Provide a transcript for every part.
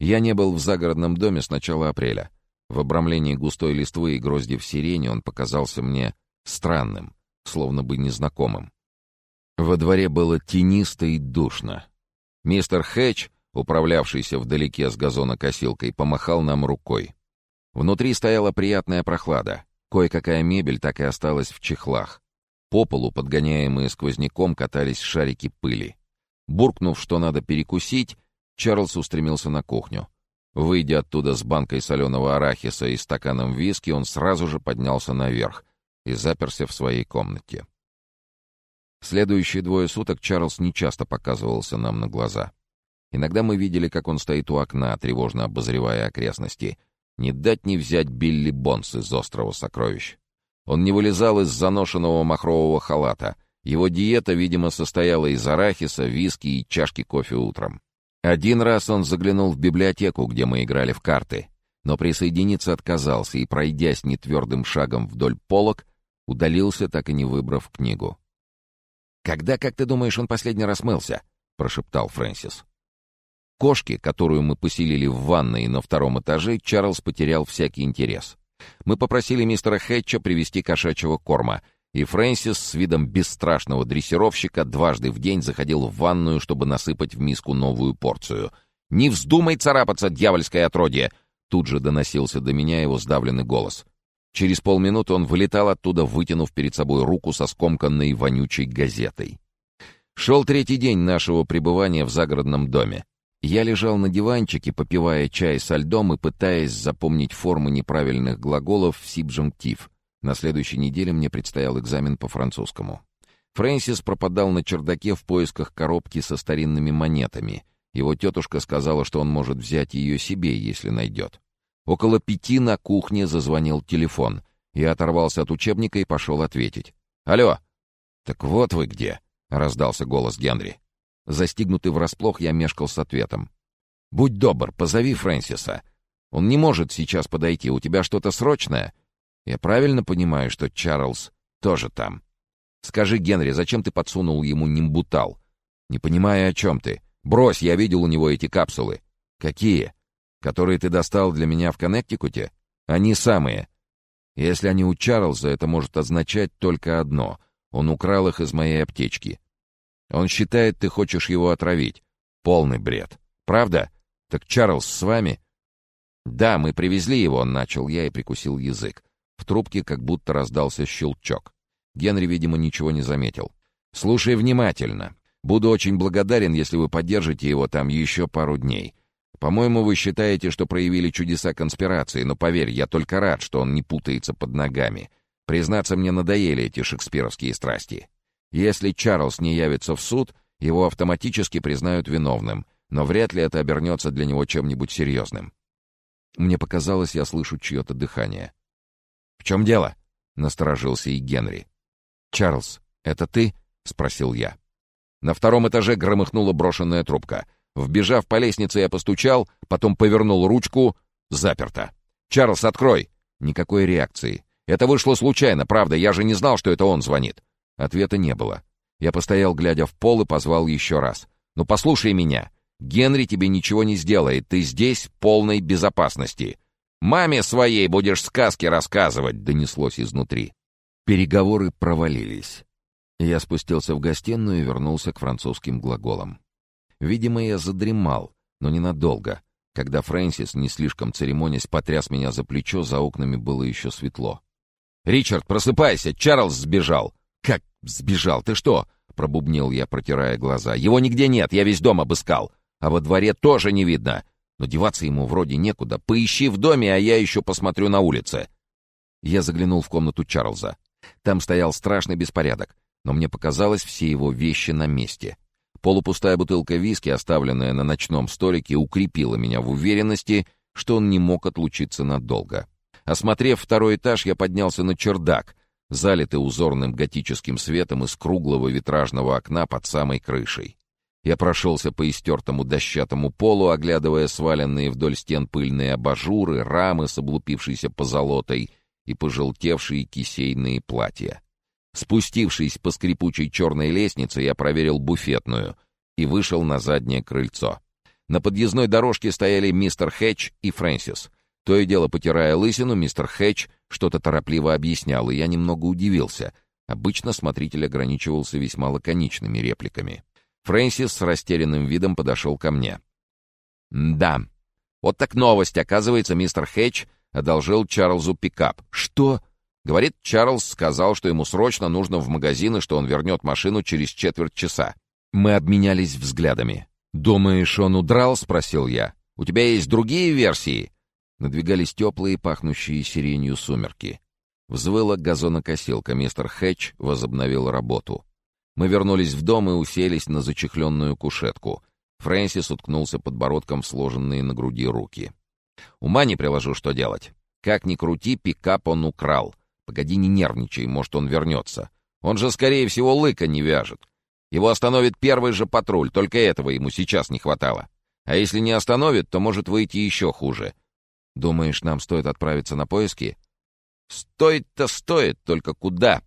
Я не был в загородном доме с начала апреля. В обрамлении густой листвы и гроздьев сирени он показался мне странным, словно бы незнакомым. Во дворе было тенисто и душно. Мистер Хэтч, управлявшийся вдалеке с газонокосилкой, помахал нам рукой. Внутри стояла приятная прохлада. Кое-какая мебель так и осталась в чехлах. По полу, подгоняемые сквозняком, катались шарики пыли. Буркнув, что надо перекусить, Чарльз устремился на кухню. Выйдя оттуда с банкой соленого арахиса и стаканом виски, он сразу же поднялся наверх и заперся в своей комнате. Следующие двое суток Чарльз нечасто показывался нам на глаза. Иногда мы видели, как он стоит у окна, тревожно обозревая окрестности. Не дать не взять Билли Бонс из острова сокровищ. Он не вылезал из заношенного махрового халата. Его диета, видимо, состояла из арахиса, виски и чашки кофе утром. Один раз он заглянул в библиотеку, где мы играли в карты, но присоединиться отказался и, пройдясь нетвердым шагом вдоль полок, удалился, так и не выбрав книгу. «Когда, как ты думаешь, он последний раз мылся?» — прошептал Фрэнсис. Кошки, которую мы поселили в ванной на втором этаже, Чарльз потерял всякий интерес. Мы попросили мистера Хэтча привезти кошачьего корма, и Фрэнсис с видом бесстрашного дрессировщика дважды в день заходил в ванную, чтобы насыпать в миску новую порцию. «Не вздумай царапаться, дьявольское отродье!» Тут же доносился до меня его сдавленный голос. Через полминуты он вылетал оттуда, вытянув перед собой руку со скомканной вонючей газетой. Шел третий день нашего пребывания в загородном доме. Я лежал на диванчике, попивая чай со льдом и пытаясь запомнить формы неправильных глаголов в сибжунктив. На следующей неделе мне предстоял экзамен по французскому. Фрэнсис пропадал на чердаке в поисках коробки со старинными монетами. Его тетушка сказала, что он может взять ее себе, если найдет. Около пяти на кухне зазвонил телефон. Я оторвался от учебника и пошел ответить. «Алло!» «Так вот вы где!» — раздался голос Генри. Застигнутый врасплох, я мешкал с ответом. «Будь добр, позови Фрэнсиса. Он не может сейчас подойти. У тебя что-то срочное?» Я правильно понимаю, что Чарльз тоже там? Скажи, Генри, зачем ты подсунул ему нимбутал? Не понимаю, о чем ты. Брось, я видел у него эти капсулы. Какие? Которые ты достал для меня в Коннектикуте? Они самые. Если они у Чарльза, это может означать только одно. Он украл их из моей аптечки. Он считает, ты хочешь его отравить. Полный бред. Правда? Так Чарльз с вами? Да, мы привезли его, начал я и прикусил язык. В трубке как будто раздался щелчок. Генри, видимо, ничего не заметил. «Слушай внимательно. Буду очень благодарен, если вы поддержите его там еще пару дней. По-моему, вы считаете, что проявили чудеса конспирации, но поверь, я только рад, что он не путается под ногами. Признаться, мне надоели эти шекспировские страсти. Если Чарльз не явится в суд, его автоматически признают виновным, но вряд ли это обернется для него чем-нибудь серьезным. Мне показалось, я слышу чье-то дыхание. «В чем дело?» — насторожился и Генри. «Чарльз, это ты?» — спросил я. На втором этаже громыхнула брошенная трубка. Вбежав по лестнице, я постучал, потом повернул ручку. Заперто. «Чарльз, открой!» Никакой реакции. «Это вышло случайно, правда, я же не знал, что это он звонит». Ответа не было. Я постоял, глядя в пол, и позвал еще раз. «Ну послушай меня. Генри тебе ничего не сделает. Ты здесь в полной безопасности. «Маме своей будешь сказки рассказывать!» — донеслось изнутри. Переговоры провалились. Я спустился в гостиную и вернулся к французским глаголам. Видимо, я задремал, но ненадолго. Когда Фрэнсис, не слишком церемонясь, потряс меня за плечо, за окнами было еще светло. «Ричард, просыпайся! Чарльз сбежал!» «Как сбежал? Ты что?» — пробубнил я, протирая глаза. «Его нигде нет, я весь дом обыскал. А во дворе тоже не видно. Но деваться ему вроде некуда. Поищи в доме, а я еще посмотрю на улице. Я заглянул в комнату Чарльза. Там стоял страшный беспорядок, но мне показалось, все его вещи на месте. Полупустая бутылка виски, оставленная на ночном столике, укрепила меня в уверенности, что он не мог отлучиться надолго. Осмотрев второй этаж, я поднялся на чердак, залитый узорным готическим светом из круглого витражного окна под самой крышей. Я прошелся по истертому дощатому полу, оглядывая сваленные вдоль стен пыльные абажуры, рамы с облупившейся позолотой и пожелтевшие кисейные платья. Спустившись по скрипучей черной лестнице, я проверил буфетную и вышел на заднее крыльцо. На подъездной дорожке стояли мистер Хэтч и Фрэнсис. То и дело, потирая лысину, мистер Хэтч что-то торопливо объяснял, и я немного удивился. Обычно смотритель ограничивался весьма лаконичными репликами. Фрэнсис с растерянным видом подошел ко мне. «Да. Вот так новость. Оказывается, мистер Хэтч одолжил Чарльзу пикап. Что?» Говорит, Чарльз сказал, что ему срочно нужно в магазин и что он вернет машину через четверть часа. Мы обменялись взглядами. «Думаешь, он удрал?» — спросил я. «У тебя есть другие версии?» Надвигались теплые, пахнущие сиренью сумерки. Взвыла газонокосилка, мистер Хэтч возобновил работу. Мы вернулись в дом и уселись на зачехленную кушетку. Фрэнсис уткнулся подбородком в сложенные на груди руки. «Ума не приложу, что делать. Как ни крути, пикап он украл. Погоди, не нервничай, может, он вернется. Он же, скорее всего, лыка не вяжет. Его остановит первый же патруль, только этого ему сейчас не хватало. А если не остановит, то может выйти еще хуже. Думаешь, нам стоит отправиться на поиски? Стоит-то стоит, только куда?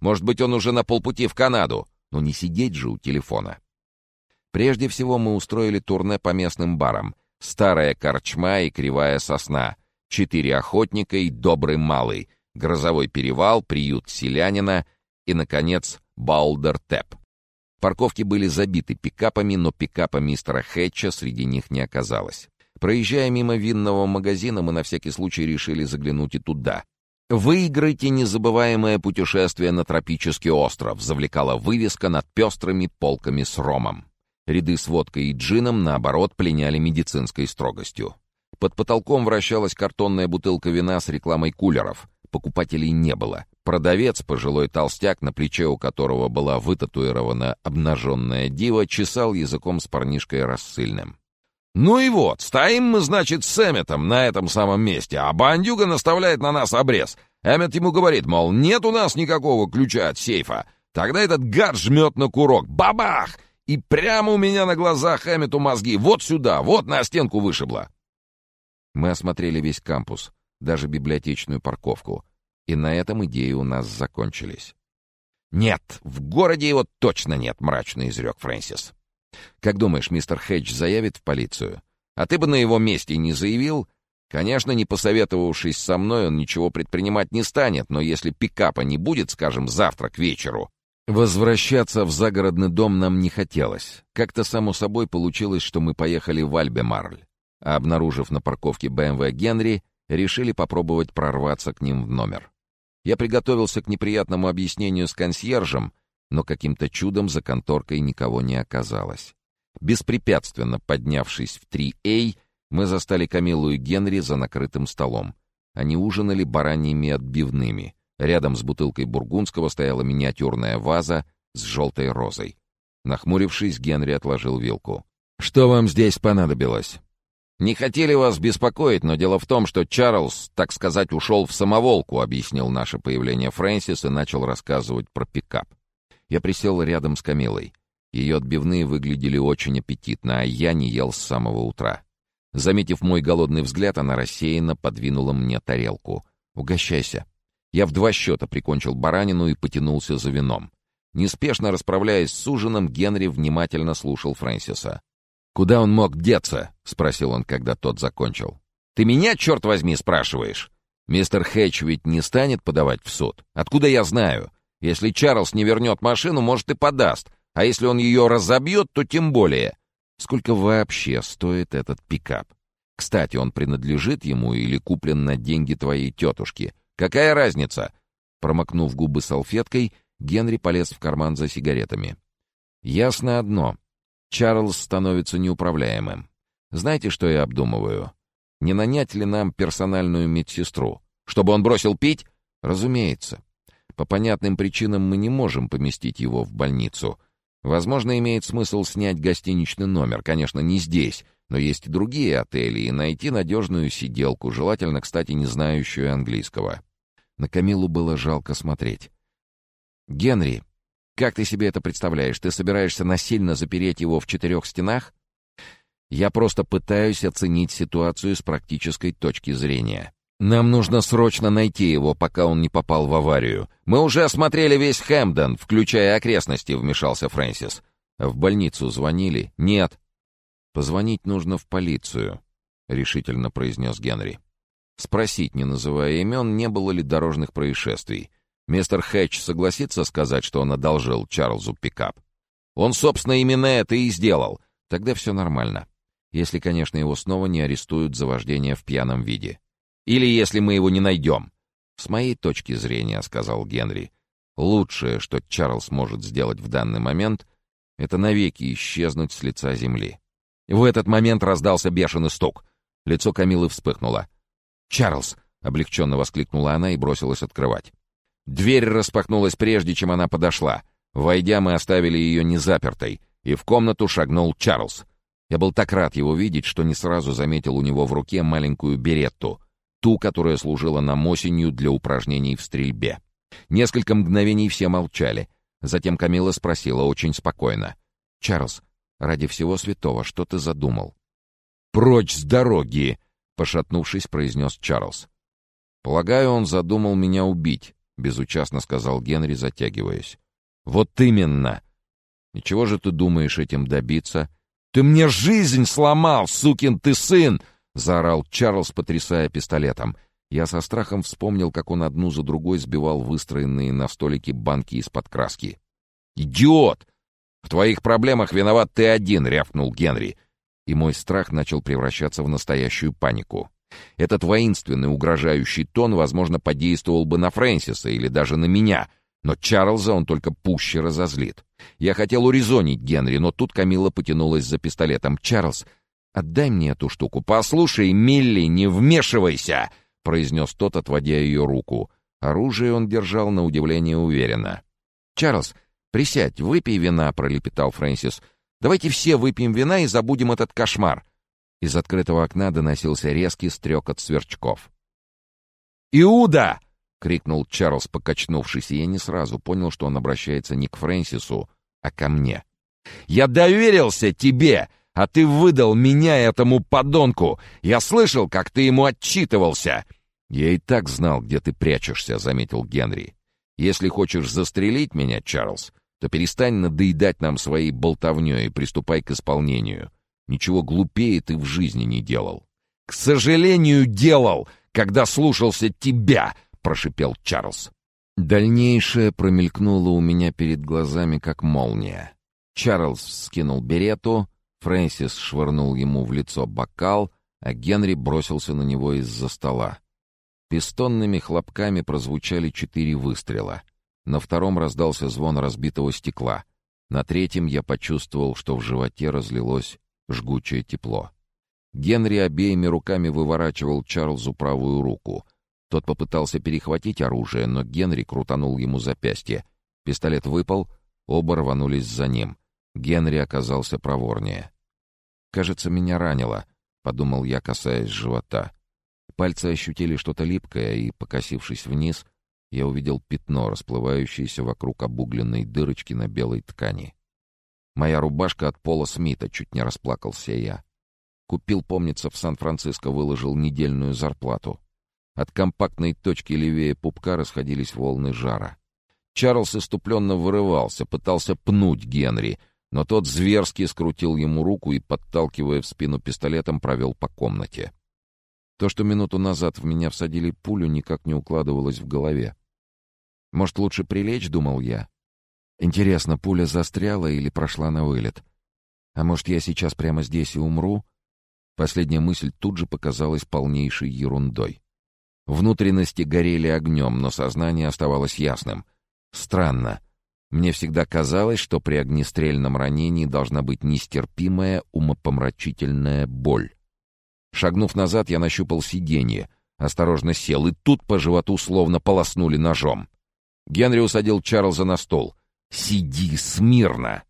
Может быть, он уже на полпути в Канаду. Но не сидеть же у телефона. Прежде всего мы устроили турне по местным барам. Старая корчма и кривая сосна. Четыре охотника и добрый малый. Грозовой перевал, приют селянина и, наконец, Балдер-Тэп. Парковки были забиты пикапами, но пикапа мистера Хэтча среди них не оказалось. Проезжая мимо винного магазина, мы на всякий случай решили заглянуть и туда. «Выиграйте незабываемое путешествие на тропический остров», завлекала вывеска над пестрыми полками с ромом. Ряды с водкой и джином, наоборот, пленяли медицинской строгостью. Под потолком вращалась картонная бутылка вина с рекламой кулеров. Покупателей не было. Продавец, пожилой толстяк, на плече у которого была вытатуирована обнаженная дива, чесал языком с парнишкой рассыльным. «Ну и вот, стоим мы, значит, с Эмметом на этом самом месте, а бандюга наставляет на нас обрез. Эммет ему говорит, мол, нет у нас никакого ключа от сейфа. Тогда этот гад жмет на курок. Бабах! И прямо у меня на глазах Эммету мозги. Вот сюда, вот на стенку вышибло. Мы осмотрели весь кампус, даже библиотечную парковку. И на этом идеи у нас закончились. «Нет, в городе его точно нет», — мрачно изрек Фрэнсис. Как думаешь, мистер Хедж заявит в полицию? А ты бы на его месте не заявил? Конечно, не посоветовавшись со мной, он ничего предпринимать не станет, но если пикапа не будет, скажем, завтра к вечеру... Возвращаться в загородный дом нам не хотелось. Как-то само собой получилось, что мы поехали в Альбемарль. А обнаружив на парковке БМВ Генри, решили попробовать прорваться к ним в номер. Я приготовился к неприятному объяснению с консьержем, но каким-то чудом за конторкой никого не оказалось. Беспрепятственно поднявшись в 3А, мы застали Камилу и Генри за накрытым столом. Они ужинали бараньими отбивными. Рядом с бутылкой бургундского стояла миниатюрная ваза с желтой розой. Нахмурившись, Генри отложил вилку. «Что вам здесь понадобилось?» «Не хотели вас беспокоить, но дело в том, что Чарльз, так сказать, ушел в самоволку», объяснил наше появление Фрэнсис и начал рассказывать про пикап. Я присел рядом с Камилой. Ее отбивные выглядели очень аппетитно, а я не ел с самого утра. Заметив мой голодный взгляд, она рассеянно подвинула мне тарелку. «Угощайся». Я в два счета прикончил баранину и потянулся за вином. Неспешно расправляясь с ужином, Генри внимательно слушал Фрэнсиса. «Куда он мог деться?» — спросил он, когда тот закончил. «Ты меня, черт возьми, спрашиваешь? Мистер Хэтч ведь не станет подавать в суд? Откуда я знаю? Если Чарльз не вернет машину, может, и подаст. А если он ее разобьет, то тем более. Сколько вообще стоит этот пикап? Кстати, он принадлежит ему или куплен на деньги твоей тетушки? Какая разница? Промокнув губы салфеткой, Генри полез в карман за сигаретами. Ясно одно. Чарльз становится неуправляемым. Знаете, что я обдумываю? Не нанять ли нам персональную медсестру? Чтобы он бросил пить? Разумеется. По понятным причинам мы не можем поместить его в больницу. Возможно, имеет смысл снять гостиничный номер, конечно, не здесь, но есть и другие отели, и найти надежную сиделку, желательно, кстати, не знающую английского. На Камилу было жалко смотреть. «Генри, как ты себе это представляешь? Ты собираешься насильно запереть его в четырех стенах?» «Я просто пытаюсь оценить ситуацию с практической точки зрения». «Нам нужно срочно найти его, пока он не попал в аварию. Мы уже осмотрели весь Хэмпден, включая окрестности», — вмешался Фрэнсис. «В больницу звонили?» «Нет». «Позвонить нужно в полицию», — решительно произнес Генри. Спросить, не называя имен, не было ли дорожных происшествий. Мистер Хэтч согласится сказать, что он одолжил Чарльзу пикап? Он, собственно, именно это и сделал. Тогда все нормально. Если, конечно, его снова не арестуют за вождение в пьяном виде. Или если мы его не найдем. С моей точки зрения, — сказал Генри, — лучшее, что Чарльз может сделать в данный момент, это навеки исчезнуть с лица земли. В этот момент раздался бешеный стук. Лицо Камилы вспыхнуло. «Чарльз!» — облегченно воскликнула она и бросилась открывать. Дверь распахнулась прежде, чем она подошла. Войдя, мы оставили ее незапертой, и в комнату шагнул Чарльз. Я был так рад его видеть, что не сразу заметил у него в руке маленькую беретту, ту, которая служила нам осенью для упражнений в стрельбе. Несколько мгновений все молчали. Затем Камила спросила очень спокойно. «Чарльз, ради всего святого, что ты задумал?» «Прочь с дороги!» — пошатнувшись, произнес Чарльз. «Полагаю, он задумал меня убить», — безучастно сказал Генри, затягиваясь. «Вот именно!» «И чего же ты думаешь этим добиться?» «Ты мне жизнь сломал, сукин ты сын!» — заорал Чарльз, потрясая пистолетом. Я со страхом вспомнил, как он одну за другой сбивал выстроенные на столике банки из-под краски. «Идиот! В твоих проблемах виноват ты один!» — рявкнул Генри. И мой страх начал превращаться в настоящую панику. Этот воинственный, угрожающий тон, возможно, подействовал бы на Фрэнсиса или даже на меня, но Чарльза он только пуще разозлит. Я хотел урезонить Генри, но тут Камила потянулась за пистолетом. «Чарльз, отдай мне эту штуку. Послушай, Милли, не вмешивайся!» — произнес тот, отводя ее руку. Оружие он держал на удивление уверенно. «Чарльз, присядь, выпей вина», — пролепетал Фрэнсис. «Давайте все выпьем вина и забудем этот кошмар. Из открытого окна доносился резкий стрекот сверчков. «Иуда!» — крикнул Чарльз, покачнувшись, и я не сразу понял, что он обращается не к Фрэнсису, а ко мне. «Я доверился тебе, а ты выдал меня этому подонку! Я слышал, как ты ему отчитывался!» «Я и так знал, где ты прячешься», — заметил Генри. «Если хочешь застрелить меня, Чарльз, то перестань надоедать нам своей болтовней и приступай к исполнению. Ничего глупее ты в жизни не делал. — К сожалению, делал, когда слушался тебя, — прошипел Чарльз. Дальнейшее промелькнуло у меня перед глазами, как молния. Чарльз скинул берету, Фрэнсис швырнул ему в лицо бокал, а Генри бросился на него из-за стола. Пистонными хлопками прозвучали четыре выстрела. На втором раздался звон разбитого стекла. На третьем я почувствовал, что в животе разлилось жгучее тепло. Генри обеими руками выворачивал Чарльзу правую руку. Тот попытался перехватить оружие, но Генри крутанул ему запястье. Пистолет выпал, оба рванулись за ним. Генри оказался проворнее. «Кажется, меня ранило», — подумал я, касаясь живота. Пальцы ощутили что-то липкое, и, покосившись вниз, я увидел пятно, расплывающееся вокруг обугленной дырочки на белой ткани. Моя рубашка от Пола Смита, чуть не расплакался я. Купил, помнится, в Сан-Франциско, выложил недельную зарплату. От компактной точки левее пупка расходились волны жара. Чарльз иступленно вырывался, пытался пнуть Генри, но тот зверски скрутил ему руку и, подталкивая в спину пистолетом, провел по комнате. То, что минуту назад в меня всадили пулю, никак не укладывалось в голове. «Может, лучше прилечь?» — думал я. Интересно, пуля застряла или прошла на вылет? А может, я сейчас прямо здесь и умру? Последняя мысль тут же показалась полнейшей ерундой. Внутренности горели огнем, но сознание оставалось ясным. Странно. Мне всегда казалось, что при огнестрельном ранении должна быть нестерпимая, умопомрачительная боль. Шагнув назад, я нащупал сиденье, осторожно сел, и тут по животу словно полоснули ножом. Генри усадил Чарльза на стол — «Сиди смирно!»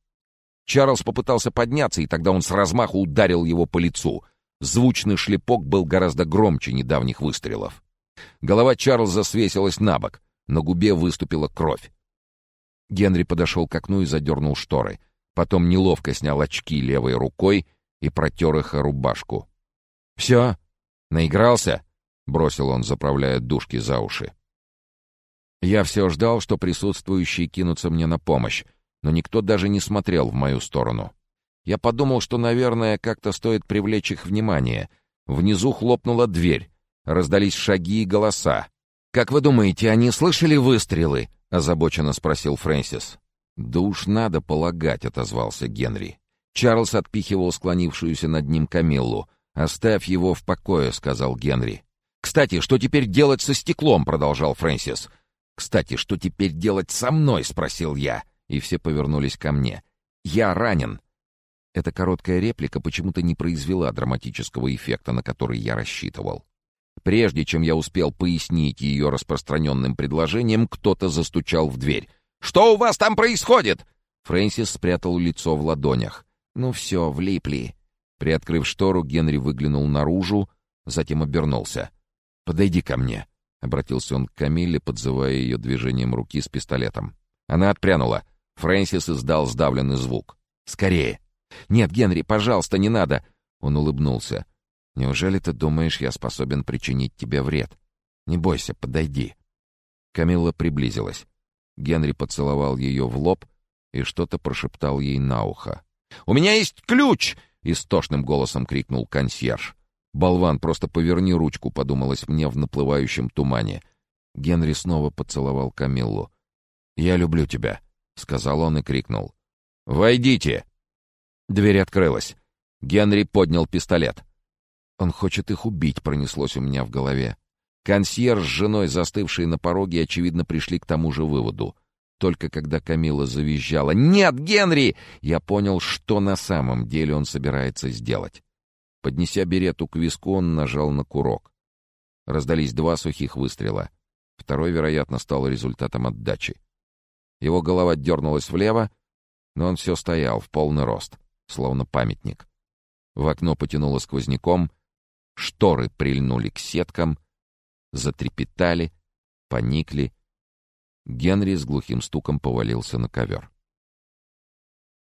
Чарльз попытался подняться, и тогда он с размаху ударил его по лицу. Звучный шлепок был гораздо громче недавних выстрелов. Голова Чарльза свесилась на бок, на губе выступила кровь. Генри подошел к окну и задернул шторы. Потом неловко снял очки левой рукой и протер их о рубашку. «Все? Наигрался?» — бросил он, заправляя дужки за уши. Я все ждал, что присутствующие кинутся мне на помощь, но никто даже не смотрел в мою сторону. Я подумал, что, наверное, как-то стоит привлечь их внимание. Внизу хлопнула дверь. Раздались шаги и голоса. «Как вы думаете, они слышали выстрелы?» — озабоченно спросил Фрэнсис. «Да уж надо полагать», — отозвался Генри. Чарльз отпихивал склонившуюся над ним Камиллу. «Оставь его в покое», — сказал Генри. «Кстати, что теперь делать со стеклом?» — продолжал Фрэнсис. «Кстати, что теперь делать со мной?» — спросил я. И все повернулись ко мне. «Я ранен». Эта короткая реплика почему-то не произвела драматического эффекта, на который я рассчитывал. Прежде чем я успел пояснить ее распространенным предложением, кто-то застучал в дверь. «Что у вас там происходит?» Фрэнсис спрятал лицо в ладонях. «Ну все, влипли». Приоткрыв штору, Генри выглянул наружу, затем обернулся. «Подойди ко мне», — обратился он к Камилле, подзывая ее движением руки с пистолетом. Она отпрянула. Фрэнсис издал сдавленный звук. «Скорее!» «Нет, Генри, пожалуйста, не надо!» Он улыбнулся. Неужели ты думаешь, я способен причинить тебе вред? Не бойся, подойди». Камилла приблизилась. Генри поцеловал ее в лоб и что-то прошептал ей на ухо. «У меня есть ключ!» — истошным голосом крикнул консьерж. «Болван, просто поверни ручку», — подумалось мне в наплывающем тумане. Генри снова поцеловал Камиллу. «Я люблю тебя», — сказал он и крикнул. «Войдите!» Дверь открылась. Генри поднял пистолет. Он хочет их убить, пронеслось у меня в голове. Консьерж с женой, застывшие на пороге, очевидно, пришли к тому же выводу. Только когда Камила завизжала «Нет, Генри!» я понял, что на самом деле он собирается сделать. Поднеся берету к виску, он нажал на курок. Раздались два сухих выстрела. Второй, вероятно, стал результатом отдачи. Его голова дернулась влево, но он все стоял в полный рост, словно памятник. В окно потянуло сквозняком, Шторы прильнули к сеткам, затрепетали, поникли. Генри с глухим стуком повалился на ковер.